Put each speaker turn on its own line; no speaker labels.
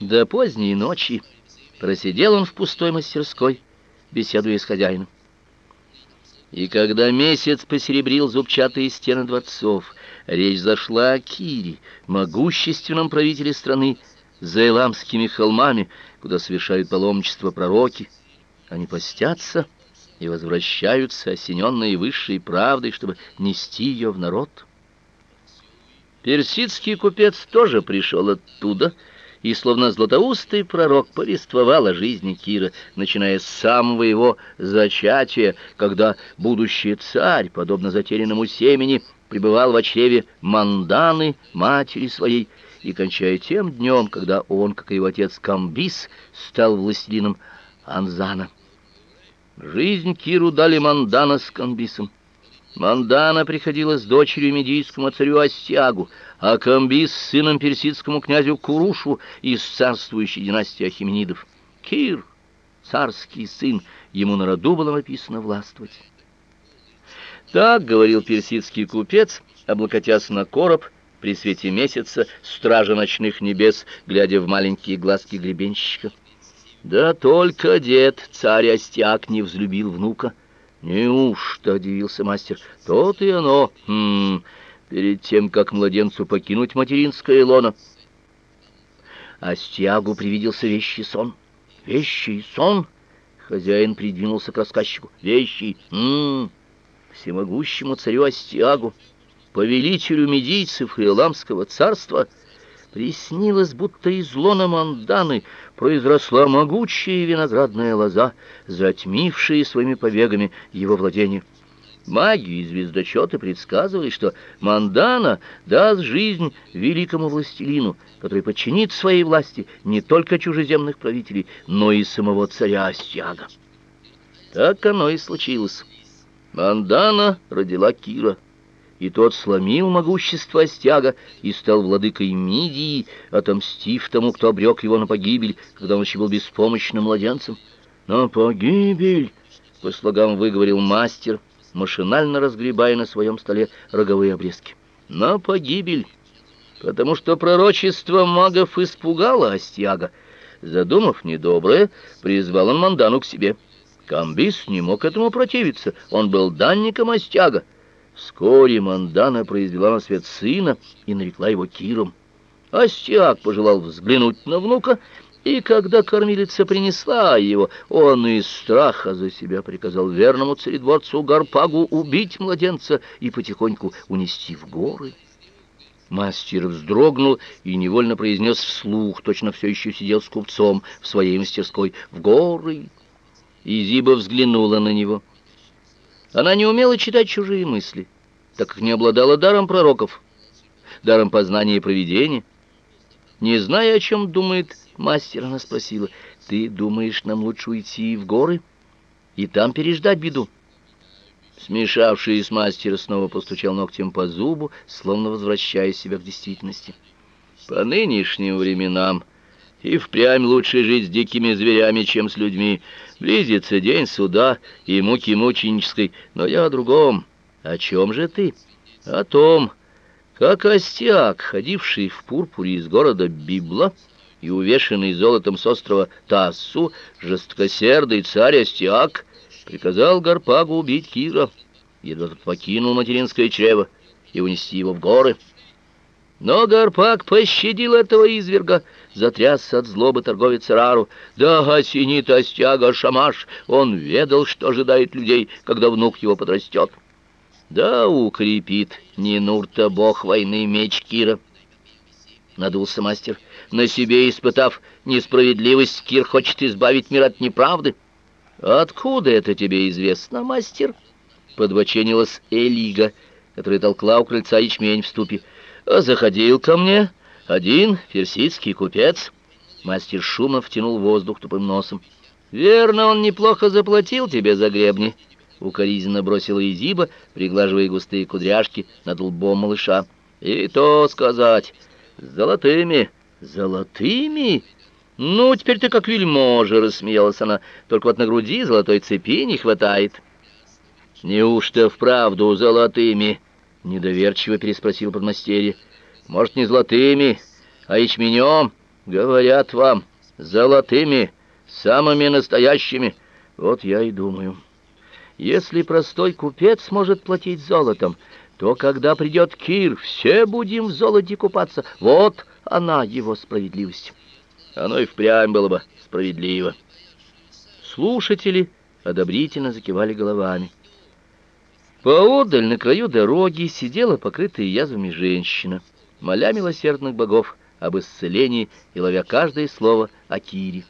До поздней ночи просидел он в пустой мастерской, беседуя с хозяином. И когда месяц посеребрил зубчатые стены дворцов, речь зашла о Кире, могущественном правителе страны, за Эламскими холмами, куда совершают паломничество пророки. Они постятся и возвращаются, осененные высшей правдой, чтобы нести ее в народ. Персидский купец тоже пришел оттуда, и словно златоустый пророк повествовал о жизни Кира, начиная с самого его зачатия, когда будущий царь, подобно затерянному семени, пребывал в чреве Манданы, матери своей, и кончая тем днем, когда он, как и его отец Камбис, стал властелином Анзана. Жизнь Киру дали Мандана с Камбисом. Мандана приходила с дочерью медийскому царю Астиагу, а Камбис с сыном персидскому князю Курушу из царствующей династии Ахименидов. Кир, царский сын, ему на роду было написано властвовать. Так говорил персидский купец, облокотясь на короб при свете месяца, стража ночных небес, глядя в маленькие глазки гребенщика. Да только дед, царь Астиак, не взлюбил внука. Неужто, удивился мастер, то-то и оно. Хм, перед тем, как младенцу покинуть материнское лоно. Астиагу привиделся вещий сон. Вещий сон? Хозяин придвинулся к рассказчику. Вещий, м всемогущему царю Астиагу повелителю медийцев и Эламского царства, приснилось, будто из лона Манданы произросла могучая виноградная лоза, затмившая своими побегами его владение. Маги и звездочеты предсказывали, что Мандана даст жизнь великому властелину, который подчинит своей власти не только чужеземных правителей, но и самого царя Астиага. Так оно и случилось. Мандана родила Кира и тот сломил могущество Астяга и стал владыкой Мидии, отомстив тому, кто обрек его на погибель, когда он еще был беспомощным младенцем. «На погибель!» — по слогам выговорил мастер, машинально разгребая на своем столе роговые обрезки. «На погибель!» Потому что пророчество магов испугало Астьяга. Задумав недоброе, призвал он Мандану к себе. Камбис не мог этому противиться, он был данником Астьяга. Вскоре Мандана произвела на свет сына и нарекла его Киром. Астиак пожелал взглянуть на внука, и когда кормилица принесла его, он из страха за себя приказал верному царедворцу Гарпагу убить младенца и потихоньку унести в горы. Мастер вздрогнул и невольно произнес вслух, точно все еще сидел с купцом в своей мастерской, «В горы!» И Зиба взглянула на него — она не умела читать чужие мысли, так как не обладала даром пророков, даром познания и провидения. Не зная, о чем думает мастер, она спросила, «Ты думаешь, нам лучше уйти в горы и там переждать беду?» Смешавший с мастера снова постучал ногтем по зубу, словно возвращая себя к действительности. «По нынешним временам...» И впрямь лучше жить с дикими зверями, чем с людьми. Близится день суда и муки мученической, но я о другом. О чем же ты? О том, как Остиак, ходивший в пурпуре из города Библа и увешанный золотом с острова Тассу, жесткосердый царь Остиак, приказал Гарпагу убить Кира, едва тот покинул материнское чрево и унести его в горы. Но Гарпак пощадил этого изверга, затрясся от злобы торговец Рару. Да осенит остяга Шамаш, он ведал, что ожидает людей, когда внук его подрастет. Да укрепит Нинурта бог войны меч Кира. Надулся мастер. На себе испытав несправедливость, Кир хочет избавить мир от неправды. Откуда это тебе известно, мастер? Подбоченилась Элига, которая толкла у крыльца ячмень в ступе. Заходил ко мне один персидский купец. Мастер шумно втянул воздух тупым носом. Верно, он неплохо заплатил тебе за гребни. Укоризненно бросила Изиба, приглаживая густые кудряшки над лбом малыша. И то сказать, золотыми, золотыми. Ну, теперь ты как вельможа, рассмеялась она. Только вот на груди золотой цепи не хватает. Неужто вправду золотыми? Недоверчиво переспросил подмастерье. Может, не золотыми, а ячменем? Говорят вам, золотыми, самыми настоящими. Вот я и думаю. Если простой купец может платить золотом, то когда придет Кир, все будем в золоте купаться. Вот она, его справедливость. Оно и впрямь было бы справедливо. Слушатели одобрительно закивали головами. Поодаль на краю дороги сидела покрытая язвами женщина, моля милосердных богов об исцелении и ловя каждое слово о Кире.